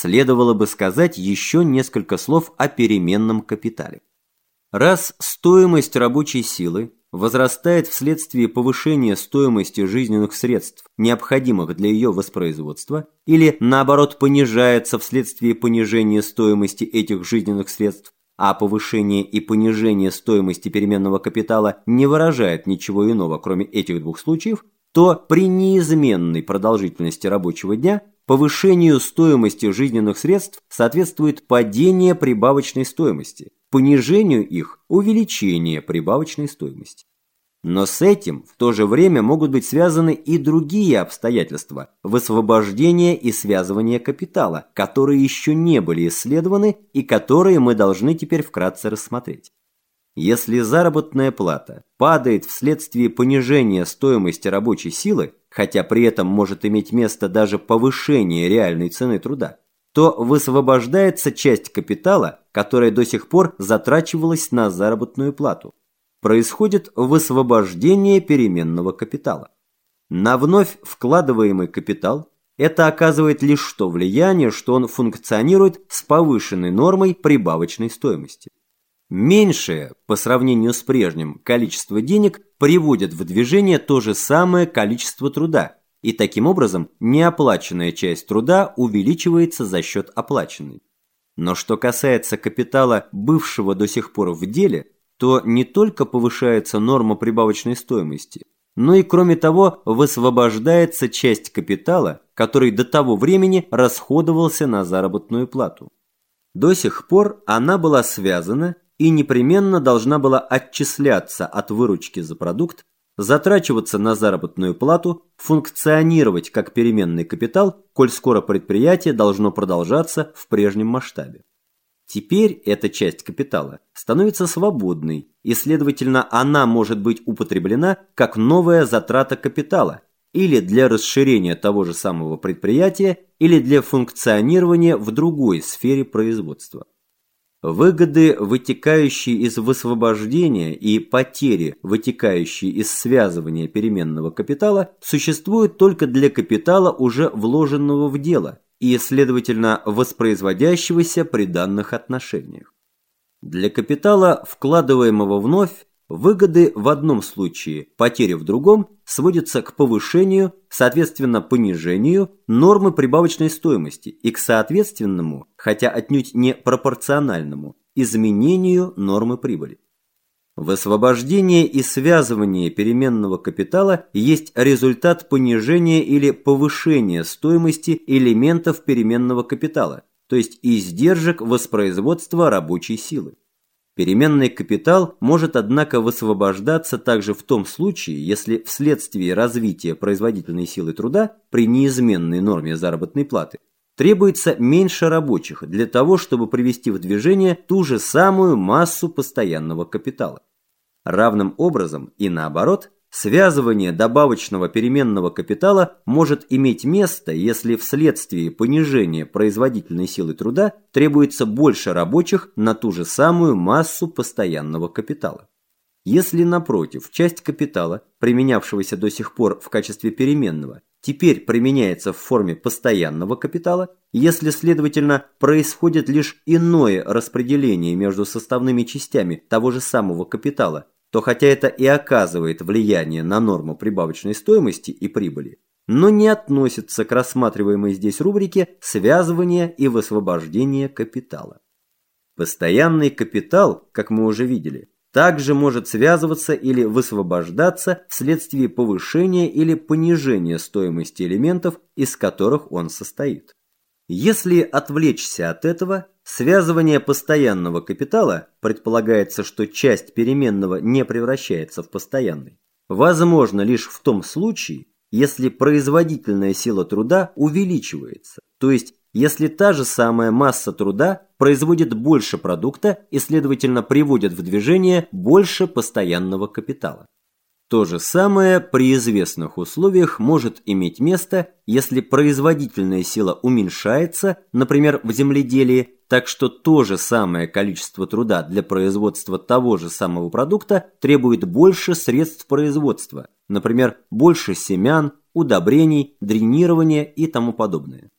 следовало бы сказать еще несколько слов о переменном капитале. Раз стоимость рабочей силы возрастает вследствие повышения стоимости жизненных средств, необходимых для ее воспроизводства, или наоборот понижается вследствие понижения стоимости этих жизненных средств, а повышение и понижение стоимости переменного капитала не выражает ничего иного, кроме этих двух случаев, то при неизменной продолжительности рабочего дня повышению стоимости жизненных средств соответствует падение прибавочной стоимости, понижению их – увеличение прибавочной стоимости. Но с этим в то же время могут быть связаны и другие обстоятельства – высвобождение и связывание капитала, которые еще не были исследованы и которые мы должны теперь вкратце рассмотреть. Если заработная плата падает вследствие понижения стоимости рабочей силы, хотя при этом может иметь место даже повышение реальной цены труда, то высвобождается часть капитала, которая до сих пор затрачивалась на заработную плату. Происходит высвобождение переменного капитала. На вновь вкладываемый капитал это оказывает лишь то влияние, что он функционирует с повышенной нормой прибавочной стоимости. Меньшее, по сравнению с прежним, количество денег приводит в движение то же самое количество труда, и таким образом неоплаченная часть труда увеличивается за счет оплаченной. Но что касается капитала, бывшего до сих пор в деле, то не только повышается норма прибавочной стоимости, но и кроме того высвобождается часть капитала, который до того времени расходовался на заработную плату. До сих пор она была связана и непременно должна была отчисляться от выручки за продукт, затрачиваться на заработную плату, функционировать как переменный капитал, коль скоро предприятие должно продолжаться в прежнем масштабе. Теперь эта часть капитала становится свободной, и, следовательно, она может быть употреблена как новая затрата капитала или для расширения того же самого предприятия, или для функционирования в другой сфере производства. Выгоды, вытекающие из высвобождения и потери, вытекающие из связывания переменного капитала, существуют только для капитала, уже вложенного в дело, и, следовательно, воспроизводящегося при данных отношениях. Для капитала, вкладываемого вновь, Выгоды в одном случае, потери в другом сводятся к повышению, соответственно понижению нормы прибавочной стоимости и к соответственному, хотя отнюдь не пропорциональному, изменению нормы прибыли. Высвобождение и связывание переменного капитала есть результат понижения или повышения стоимости элементов переменного капитала, то есть издержек воспроизводства рабочей силы. Переменный капитал может, однако, высвобождаться также в том случае, если вследствие развития производительной силы труда при неизменной норме заработной платы требуется меньше рабочих для того, чтобы привести в движение ту же самую массу постоянного капитала. Равным образом и наоборот – Связывание добавочного переменного капитала может иметь место, если вследствие понижения производительной силы труда требуется больше рабочих на ту же самую массу постоянного капитала. Если, напротив, часть капитала, применявшегося до сих пор в качестве переменного, теперь применяется в форме постоянного капитала, если, следовательно, происходит лишь иное распределение между составными частями того же самого капитала, то хотя это и оказывает влияние на норму прибавочной стоимости и прибыли, но не относится к рассматриваемой здесь рубрике связывания и высвобождения капитала. Постоянный капитал, как мы уже видели, также может связываться или высвобождаться вследствие повышения или понижения стоимости элементов, из которых он состоит. Если отвлечься от этого, Связывание постоянного капитала предполагается, что часть переменного не превращается в постоянный. Возможно лишь в том случае, если производительная сила труда увеличивается, то есть если та же самая масса труда производит больше продукта и, следовательно, приводит в движение больше постоянного капитала. То же самое при известных условиях может иметь место, если производительная сила уменьшается, например, в земледелии, так что то же самое количество труда для производства того же самого продукта требует больше средств производства, например, больше семян, удобрений, дренирования и тому подобное.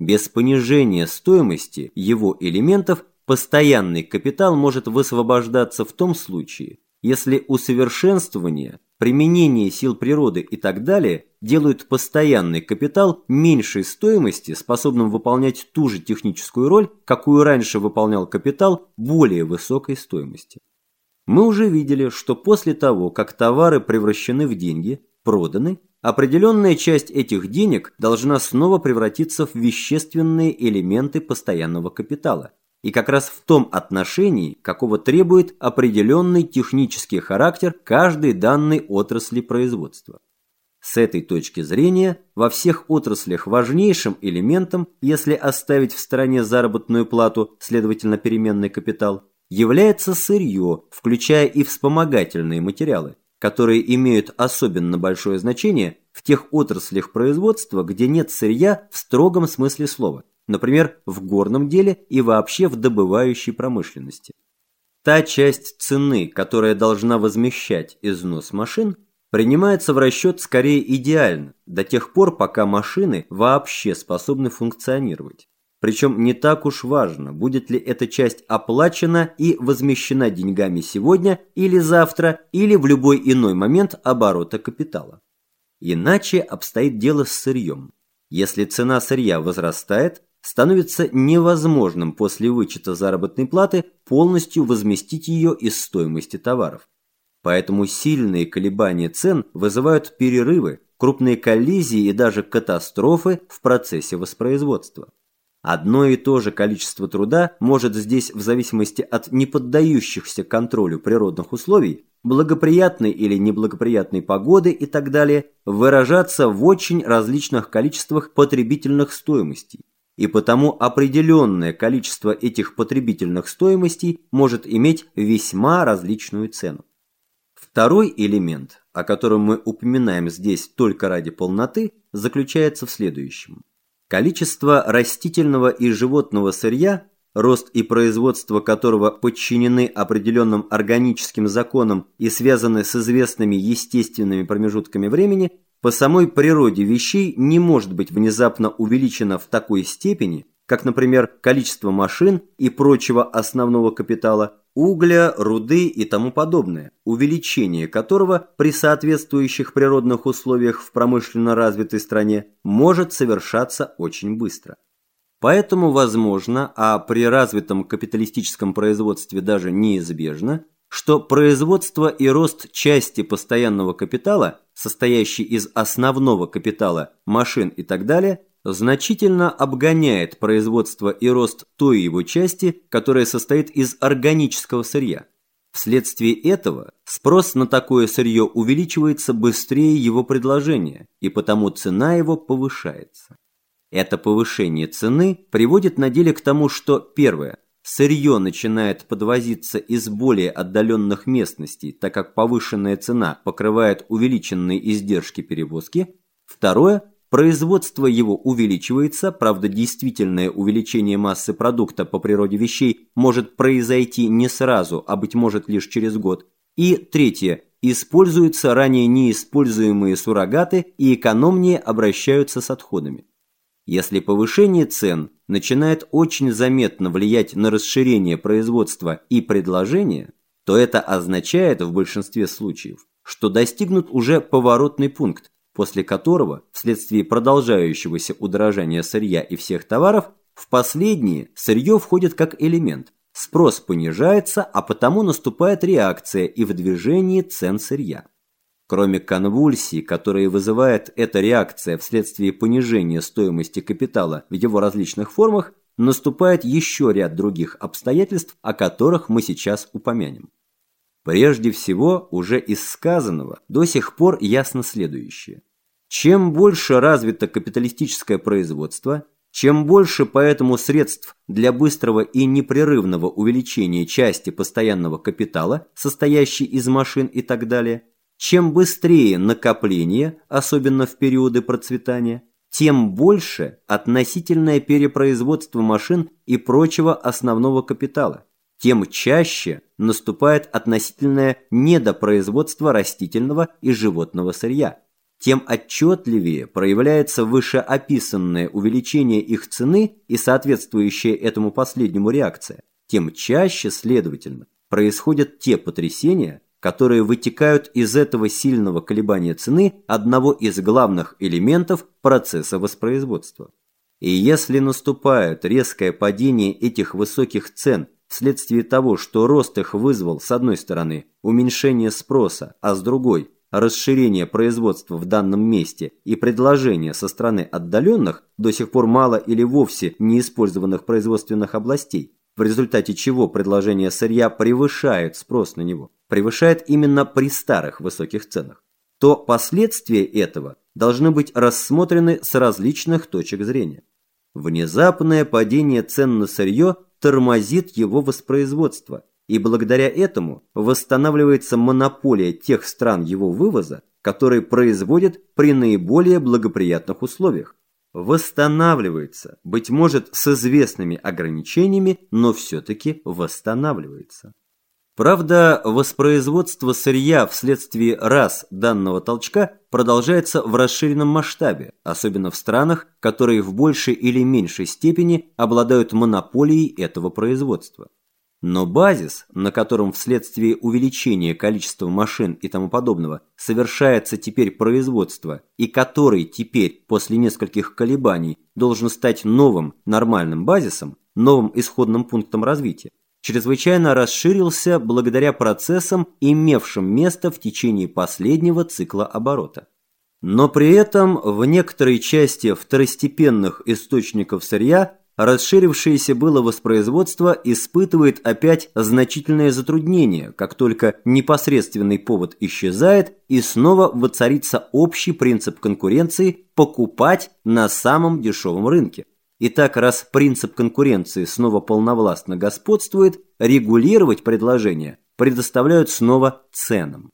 Без понижения стоимости его элементов постоянный капитал может высвобождаться в том случае, если усовершенствование, применение сил природы и так далее делают постоянный капитал меньшей стоимости, способным выполнять ту же техническую роль, какую раньше выполнял капитал более высокой стоимости. Мы уже видели, что после того, как товары превращены в деньги, проданы, определенная часть этих денег должна снова превратиться в вещественные элементы постоянного капитала – и как раз в том отношении, какого требует определенный технический характер каждой данной отрасли производства. С этой точки зрения, во всех отраслях важнейшим элементом, если оставить в стороне заработную плату, следовательно переменный капитал, является сырье, включая и вспомогательные материалы, которые имеют особенно большое значение в тех отраслях производства, где нет сырья в строгом смысле слова – например, в горном деле и вообще в добывающей промышленности. Та часть цены, которая должна возмещать износ машин, принимается в расчет скорее идеально, до тех пор, пока машины вообще способны функционировать. Причем не так уж важно, будет ли эта часть оплачена и возмещена деньгами сегодня или завтра, или в любой иной момент оборота капитала. Иначе обстоит дело с сырьем. Если цена сырья возрастает, становится невозможным после вычета заработной платы полностью возместить ее из стоимости товаров. Поэтому сильные колебания цен вызывают перерывы, крупные коллизии и даже катастрофы в процессе воспроизводства. Одно и то же количество труда может здесь в зависимости от неподдающихся контролю природных условий, благоприятной или неблагоприятной погоды и так далее, выражаться в очень различных количествах потребительных стоимостей и потому определенное количество этих потребительных стоимостей может иметь весьма различную цену. Второй элемент, о котором мы упоминаем здесь только ради полноты, заключается в следующем. Количество растительного и животного сырья, рост и производство которого подчинены определенным органическим законам и связаны с известными естественными промежутками времени – по самой природе вещей не может быть внезапно увеличено в такой степени, как, например, количество машин и прочего основного капитала, угля, руды и тому подобное, увеличение которого при соответствующих природных условиях в промышленно развитой стране может совершаться очень быстро. Поэтому возможно, а при развитом капиталистическом производстве даже неизбежно, что производство и рост части постоянного капитала, состоящей из основного капитала, машин и так далее, значительно обгоняет производство и рост той его части, которая состоит из органического сырья. Вследствие этого спрос на такое сырье увеличивается быстрее его предложения, и потому цена его повышается. Это повышение цены приводит на деле к тому, что первое сырье начинает подвозиться из более отдаленных местностей, так как повышенная цена покрывает увеличенные издержки перевозки. Второе, производство его увеличивается, правда действительное увеличение массы продукта по природе вещей может произойти не сразу, а быть может лишь через год. И третье, используются ранее неиспользуемые суррогаты и экономнее обращаются с отходами. Если повышение цен начинает очень заметно влиять на расширение производства и предложения, то это означает в большинстве случаев, что достигнут уже поворотный пункт, после которого, вследствие продолжающегося удорожания сырья и всех товаров, в последние сырье входит как элемент. Спрос понижается, а потому наступает реакция и в движении цен сырья. Кроме конвульсий, которые вызывает эта реакция вследствие понижения стоимости капитала в его различных формах, наступает еще ряд других обстоятельств, о которых мы сейчас упомянем. Прежде всего, уже из сказанного до сих пор ясно следующее. Чем больше развито капиталистическое производство, чем больше поэтому средств для быстрого и непрерывного увеличения части постоянного капитала, состоящей из машин и так далее – чем быстрее накопление, особенно в периоды процветания, тем больше относительное перепроизводство машин и прочего основного капитала, тем чаще наступает относительное недопроизводство растительного и животного сырья, тем отчетливее проявляется вышеописанное увеличение их цены и соответствующая этому последнему реакция, тем чаще, следовательно, происходят те потрясения, которые вытекают из этого сильного колебания цены одного из главных элементов процесса воспроизводства. И если наступает резкое падение этих высоких цен вследствие того, что рост их вызвал с одной стороны уменьшение спроса, а с другой расширение производства в данном месте и предложение со стороны отдаленных, до сих пор мало или вовсе неиспользованных производственных областей, в результате чего предложение сырья превышает спрос на него, превышает именно при старых высоких ценах, то последствия этого должны быть рассмотрены с различных точек зрения. Внезапное падение цен на сырье тормозит его воспроизводство, и благодаря этому восстанавливается монополия тех стран его вывоза, которые производят при наиболее благоприятных условиях. Восстанавливается, быть может, с известными ограничениями, но все-таки восстанавливается. Правда, воспроизводство сырья вследствие раз данного толчка продолжается в расширенном масштабе, особенно в странах, которые в большей или меньшей степени обладают монополией этого производства. Но базис, на котором вследствие увеличения количества машин и тому подобного совершается теперь производство, и который теперь после нескольких колебаний должен стать новым нормальным базисом, новым исходным пунктом развития, чрезвычайно расширился благодаря процессам, имевшим место в течение последнего цикла оборота. Но при этом в некоторой части второстепенных источников сырья расширившееся было воспроизводство испытывает опять значительное затруднение, как только непосредственный повод исчезает и снова воцарится общий принцип конкуренции покупать на самом дешевом рынке. Итак, раз принцип конкуренции снова полновластно господствует, регулировать предложение предоставляют снова ценам.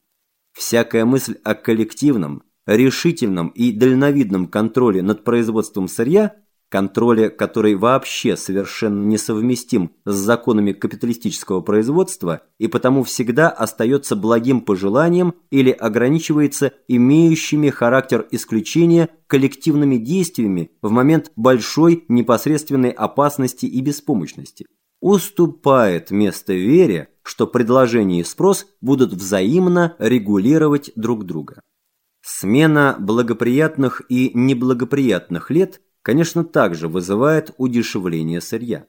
Всякая мысль о коллективном, решительном и дальновидном контроле над производством сырья, контроле, который вообще совершенно несовместим с законами капиталистического производства и потому всегда остается благим пожеланием или ограничивается имеющими характер исключения коллективными действиями в момент большой непосредственной опасности и беспомощности. Уступает место вере, что предложение и спрос будут взаимно регулировать друг друга. Смена благоприятных и неблагоприятных лет, конечно, также вызывает удешевление сырья.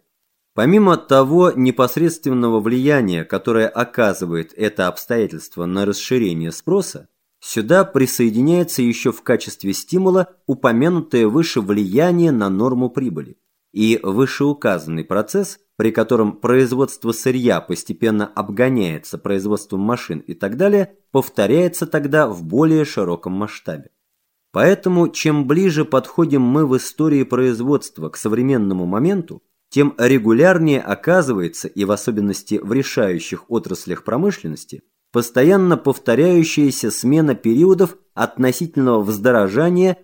Помимо того непосредственного влияния, которое оказывает это обстоятельство на расширение спроса, Сюда присоединяется еще в качестве стимула упомянутое выше влияние на норму прибыли. И вышеуказанный процесс, при котором производство сырья постепенно обгоняется производством машин и так далее, повторяется тогда в более широком масштабе. Поэтому чем ближе подходим мы в истории производства к современному моменту, тем регулярнее оказывается, и в особенности в решающих отраслях промышленности, постоянно повторяющаяся смена периодов относительного вздорожания